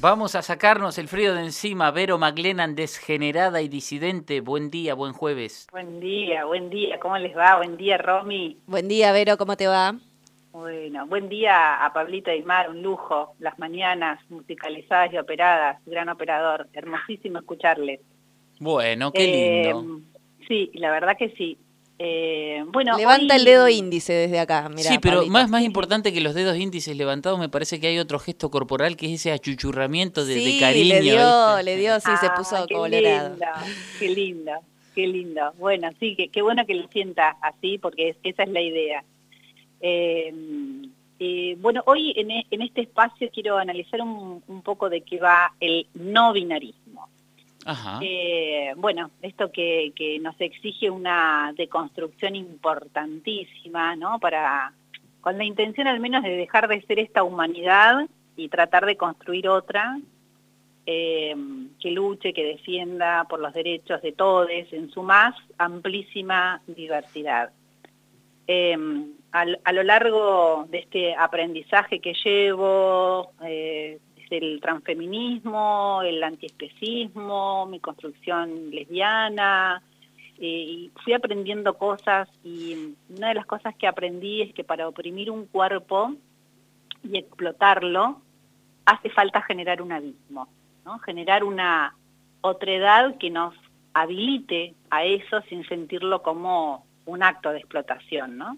Vamos a sacarnos el frío de encima. Vero McLennan, desgenerada y disidente. Buen día, buen jueves. Buen día, buen día. ¿Cómo les va? Buen día, Romy. Buen día, Vero. ¿Cómo te va? Bueno, buen día a Pablito Aymar, un lujo. Las mañanas musicalizadas y operadas. Gran operador. Hermosísimo escucharles. Bueno, qué lindo. Eh, sí, la verdad que sí. Eh, bueno, Levanta el dedo índice desde acá. sí, pero más, más importante que los dedos índices levantados, me parece que hay otro gesto corporal que es ese achuchurramiento de, sí, cariño. Le dio, le dio, sí, se ah, puso qué colorado. qué lindo, qué lindo. Bueno, sí, qué, qué bueno que lo sienta así, porque esa es la idea. Eh, eh, bueno, hoy en, e, en, este espacio quiero analizar un, un poco de qué va el no binarismo. Eh, bueno, esto que, nos exige una deconstrucción importantísima, ¿no? Para, con la intención al menos de dejar de ser esta humanidad y tratar de construir otra eh, que luche, que defienda por los derechos de todos en su más amplísima diversidad. Eh, a, lo largo de este aprendizaje que llevo, el transfeminismo, el antiespecismo, mi construcción lesbiana, eh, y fui aprendiendo cosas y una de las cosas que aprendí es que para oprimir un cuerpo y explotarlo, hace falta generar un abismo, ¿no? generar una otredad que nos habilite a eso sin sentirlo como un acto de explotación, ¿no?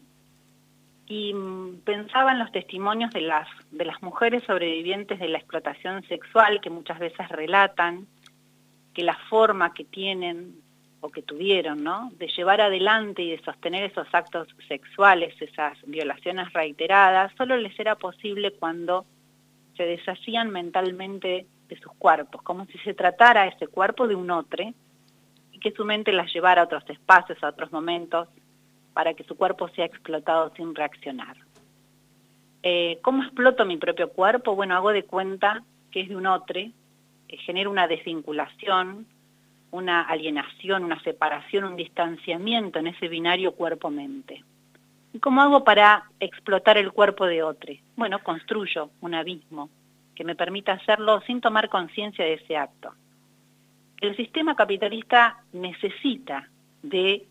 Y mm, pensaba en los testimonios de las, de las mujeres sobrevivientes de la explotación sexual que muchas veces relatan que la forma que tienen o que tuvieron, ¿no? De llevar adelante y de sostener esos actos sexuales, esas violaciones reiteradas, solo les era posible cuando se deshacían mentalmente de sus cuerpos, como si se tratara ese cuerpo de un otro y que su mente las llevara a otros espacios, a otros momentos, para que su cuerpo sea explotado sin reaccionar. Eh, ¿Cómo exploto mi propio cuerpo? Bueno, hago de cuenta que es de un otro, que genera una desvinculación, una alienación, una separación, un distanciamiento en ese binario cuerpo-mente. ¿Y cómo hago para explotar el cuerpo de otro? Bueno, construyo un abismo que me permita hacerlo sin tomar conciencia de ese acto. El sistema capitalista necesita de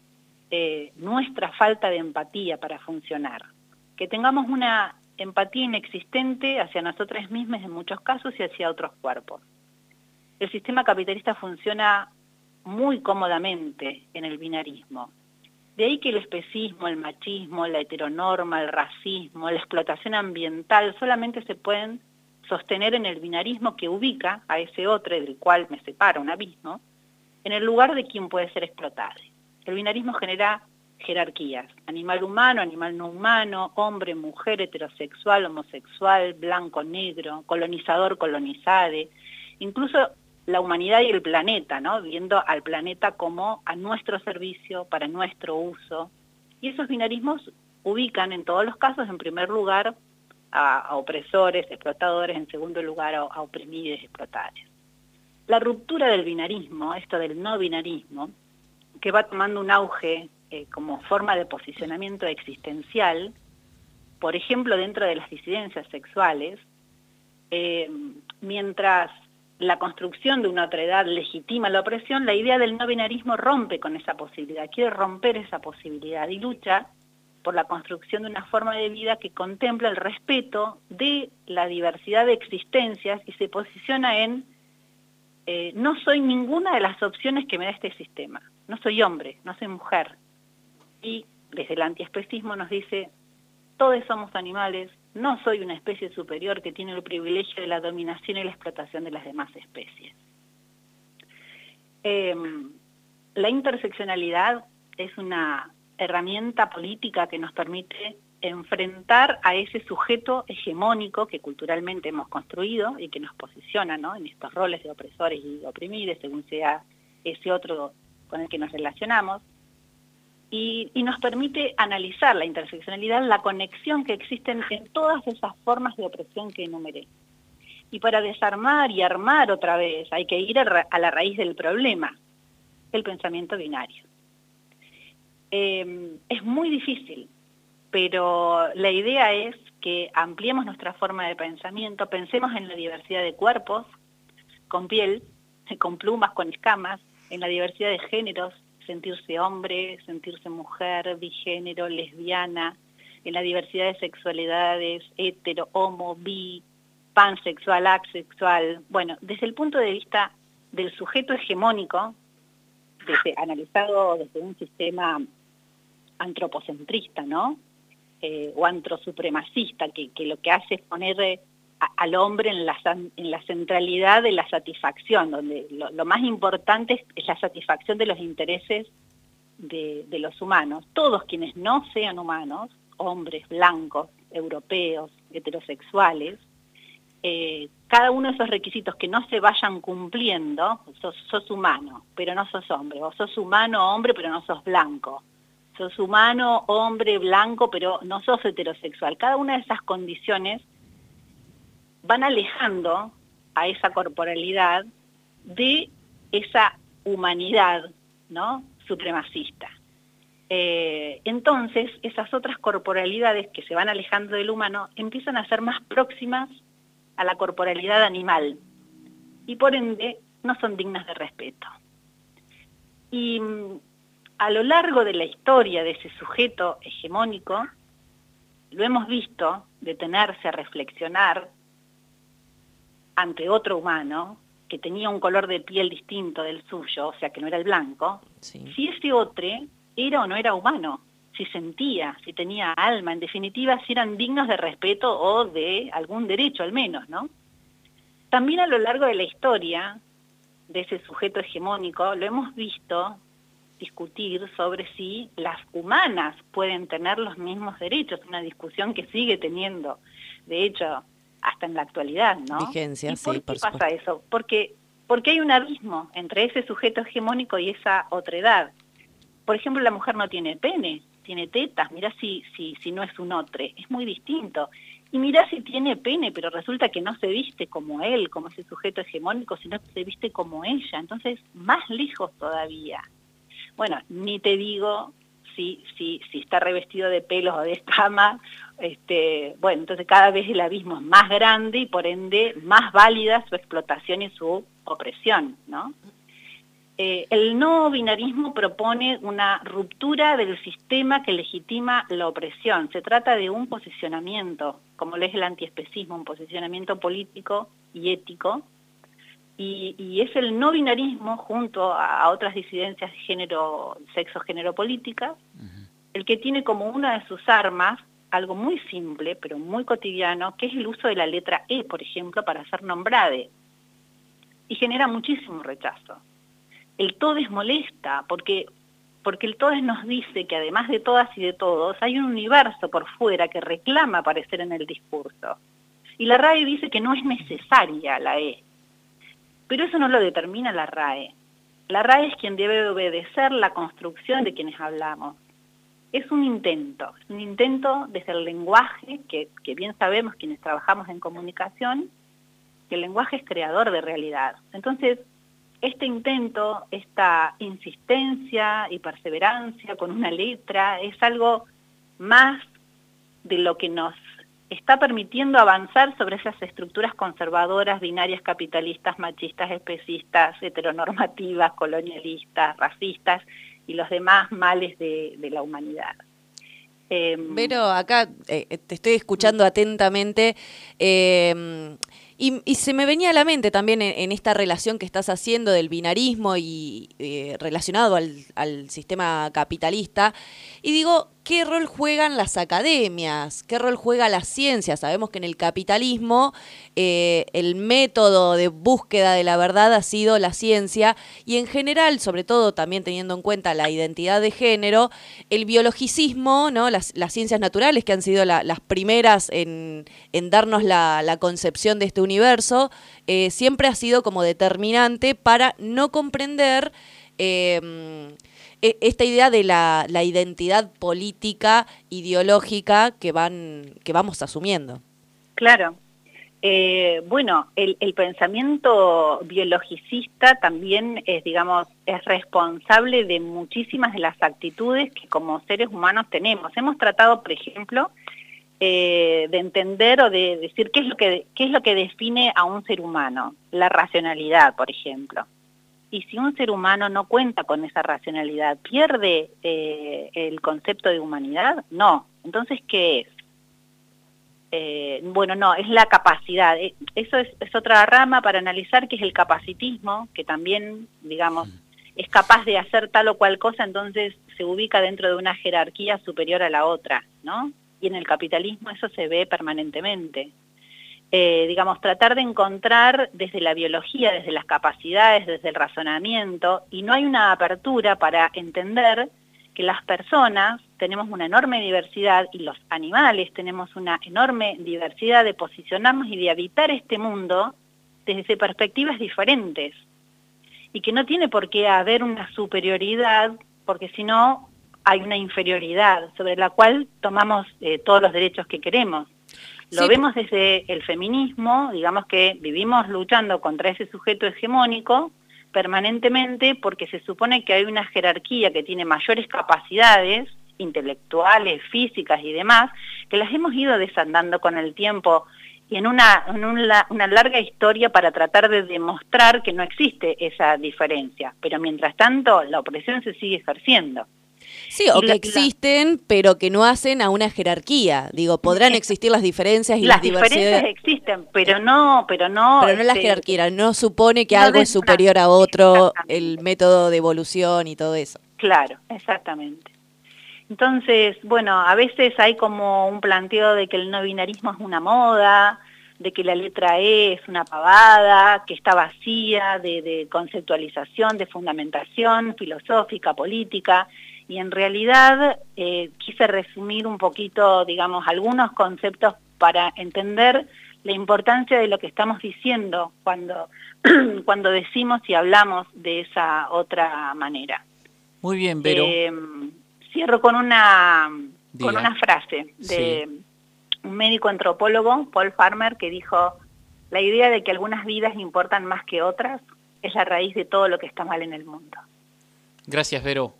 eh, nuestra falta de empatía para funcionar. Que tengamos una empatía inexistente hacia nosotras mismas en muchos casos y hacia otros cuerpos. El sistema capitalista funciona muy cómodamente en el binarismo. De ahí que el especismo, el machismo, la heteronorma, el racismo, la explotación ambiental solamente se pueden sostener en el binarismo que ubica a ese otro del cual me separa un abismo, en el lugar de quien puede ser explotado. El binarismo genera jerarquías, animal humano, animal no humano, hombre, mujer, heterosexual, homosexual, blanco, negro, colonizador, colonizade, incluso la humanidad y el planeta, viendo al planeta como a nuestro servicio, para nuestro uso. Y esos binarismos ubican en todos los casos, en primer lugar, a, opresores, explotadores, en segundo lugar, a, a oprimidos, explotados. La ruptura del binarismo, esto del no binarismo, que va tomando un auge eh, como forma de posicionamiento existencial, por ejemplo, dentro de las disidencias sexuales, eh, mientras la construcción de una otredad legitima la opresión, la idea del no binarismo rompe con esa posibilidad, quiere romper esa posibilidad y lucha por la construcción de una forma de vida que contempla el respeto de la diversidad de existencias y se posiciona en eh, no soy ninguna de las opciones que me da este sistema no soy hombre, no soy mujer. Y desde el antiespecismo nos dice, todos somos animales, no soy una especie superior que tiene el privilegio de la dominación y la explotación de las demás especies. Em, la interseccionalidad es una herramienta política que nos permite enfrentar a ese sujeto hegemónico que culturalmente hemos construido y que nos posiciona en estos roles de opresores y oprimidos, según sea ese otro con el que nos relacionamos, y, nos permite analizar la interseccionalidad, la conexión que existen en todas esas formas de opresión que enumeré. Y para desarmar y armar otra vez hay que ir a, la raíz del problema, el pensamiento binario. Em, es muy difícil, pero la idea es que ampliemos nuestra forma de pensamiento, pensemos en la diversidad de cuerpos con piel, con plumas, con escamas, en la diversidad de géneros, sentirse hombre, sentirse mujer, bigénero, lesbiana, en la diversidad de sexualidades, hetero, homo, bi, pansexual, asexual. Bueno, desde el punto de vista del sujeto hegemónico, desde, analizado desde un sistema antropocentrista, ¿no? Eh, o antrosupremacista, que, que, lo que hace es poner al hombre en la, en la centralidad de la satisfacción, donde lo, más importante es, la satisfacción de los intereses de, de, los humanos. Todos quienes no sean humanos, hombres, blancos, europeos, heterosexuales, eh, cada uno de esos requisitos que no se vayan cumpliendo, sos, sos humano, pero no sos hombre, o sos humano, hombre, pero no sos blanco, sos humano, hombre, blanco, pero no sos heterosexual. Cada una de esas condiciones van alejando a esa corporalidad de esa humanidad ¿no? supremacista. Eh, entonces, esas otras corporalidades que se van alejando del humano empiezan a ser más próximas a la corporalidad animal y por ende no son dignas de respeto. Y mm, a lo largo de la historia de ese sujeto hegemónico, lo hemos visto detenerse a reflexionar ante otro humano que tenía un color de piel distinto del suyo, o sea que no era el blanco, si ese otro era o no era humano, si sentía, si tenía alma, en definitiva, si eran dignos de respeto o de algún derecho al menos, ¿no? También a lo largo de la historia de ese sujeto hegemónico lo hemos visto discutir sobre si las humanas pueden tener los mismos derechos, una discusión que sigue teniendo, de hecho, hasta en la actualidad, ¿no? Vigencia, ¿Y por qué pasa eso? Porque, porque hay un abismo entre ese sujeto hegemónico y esa otredad. Por ejemplo, la mujer no tiene pene, tiene tetas, mira si, si, si no es un otro, es muy distinto. Y mira si tiene pene, pero resulta que no se viste como él, como ese sujeto hegemónico, sino que se viste como ella. Entonces, más lejos todavía. Bueno, ni te digo si, si, si está revestido de pelos o de escamas, este, bueno, entonces cada vez el abismo es más grande y por ende más válida su explotación y su opresión, ¿no? Eh, el no binarismo propone una ruptura del sistema que legitima la opresión. Se trata de un posicionamiento, como lo es el antiespecismo, un posicionamiento político y ético, y, es el no binarismo junto a, otras disidencias de género, sexo, género política, el que tiene como una de sus armas algo muy simple, pero muy cotidiano, que es el uso de la letra E, por ejemplo, para ser nombrade. Y genera muchísimo rechazo. El todes molesta, porque, porque el todes nos dice que además de todas y de todos, hay un universo por fuera que reclama aparecer en el discurso. Y la RAE dice que no es necesaria la E, pero eso no lo determina la RAE. La RAE es quien debe obedecer la construcción de quienes hablamos. Es un intento, es un intento desde el lenguaje, que, que bien sabemos quienes trabajamos en comunicación, que el lenguaje es creador de realidad. Entonces, este intento, esta insistencia y perseverancia con una letra, es algo más de lo que nos está permitiendo avanzar sobre esas estructuras conservadoras, binarias, capitalistas, machistas, especistas, heteronormativas, colonialistas, racistas y los demás males de, la humanidad. Pero em, acá eh, te estoy escuchando atentamente. Eh, y, se me venía a la mente también en, esta relación que estás haciendo del binarismo y eh, relacionado al, sistema capitalista. Y digo, ¿qué rol juegan las academias? ¿Qué rol juega la ciencia? Sabemos que en el capitalismo eh, el método de búsqueda de la verdad ha sido la ciencia y en general, sobre todo también teniendo en cuenta la identidad de género, el biologicismo, ¿no? las, ciencias naturales que han sido las primeras en, darnos la, concepción de este universo, eh, siempre ha sido como determinante para no comprender... Eh, esta idea de la, identidad política, ideológica que, van, que vamos asumiendo. Claro. Eh, bueno, el, pensamiento biologicista también es, digamos, es responsable de muchísimas de las actitudes que como seres humanos tenemos. Hemos tratado, por ejemplo, eh, de entender o de decir qué es, lo que, qué es lo que define a un ser humano, la racionalidad, por ejemplo. Y si un ser humano no cuenta con esa racionalidad, ¿pierde eh, el concepto de humanidad? No. Entonces, ¿qué es? Eh, bueno, no, es la capacidad. Eso es, es, otra rama para analizar, que es el capacitismo, que también, digamos, es capaz de hacer tal o cual cosa, entonces se ubica dentro de una jerarquía superior a la otra, ¿no? Y en el capitalismo eso se ve permanentemente. Eh, digamos, tratar de encontrar desde la biología, desde las capacidades, desde el razonamiento, y no hay una apertura para entender que las personas tenemos una enorme diversidad y los animales tenemos una enorme diversidad de posicionarnos y de habitar este mundo desde perspectivas diferentes y que no tiene por qué haber una superioridad porque si no hay una inferioridad sobre la cual tomamos eh, todos los derechos que queremos. Lo vemos desde el feminismo, digamos que vivimos luchando contra ese sujeto hegemónico permanentemente porque se supone que hay una jerarquía que tiene mayores capacidades intelectuales, físicas y demás, que las hemos ido desandando con el tiempo y en, una, en una, una, larga historia para tratar de demostrar que no existe esa diferencia. Pero mientras tanto, la opresión se sigue ejerciendo. Sí, o que existen, pero que no hacen a una jerarquía. Digo, podrán existir las diferencias y las, las diferencias existen, pero no, pero no. Pero no la este, jerarquía, no supone que algo es superior a otro, el método de evolución y todo eso. Claro, exactamente. Entonces, bueno, a veces hay como un planteo de que el no binarismo es una moda, de que la letra E es una pavada, que está vacía de, de conceptualización, de fundamentación filosófica, política, y en realidad eh, quise resumir un poquito, digamos, algunos conceptos para entender la importancia de lo que estamos diciendo cuando, cuando decimos y hablamos de esa otra manera. Muy bien, pero... Eh, cierro con una, con una frase de un médico antropólogo, Paul Farmer, que dijo, la idea de que algunas vidas importan más que otras es la raíz de todo lo que está mal en el mundo. Gracias, Vero.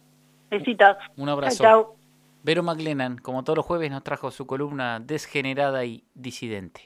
Besitos. Un abrazo. Vero McLennan, como todos los jueves, nos trajo su columna desgenerada y disidente.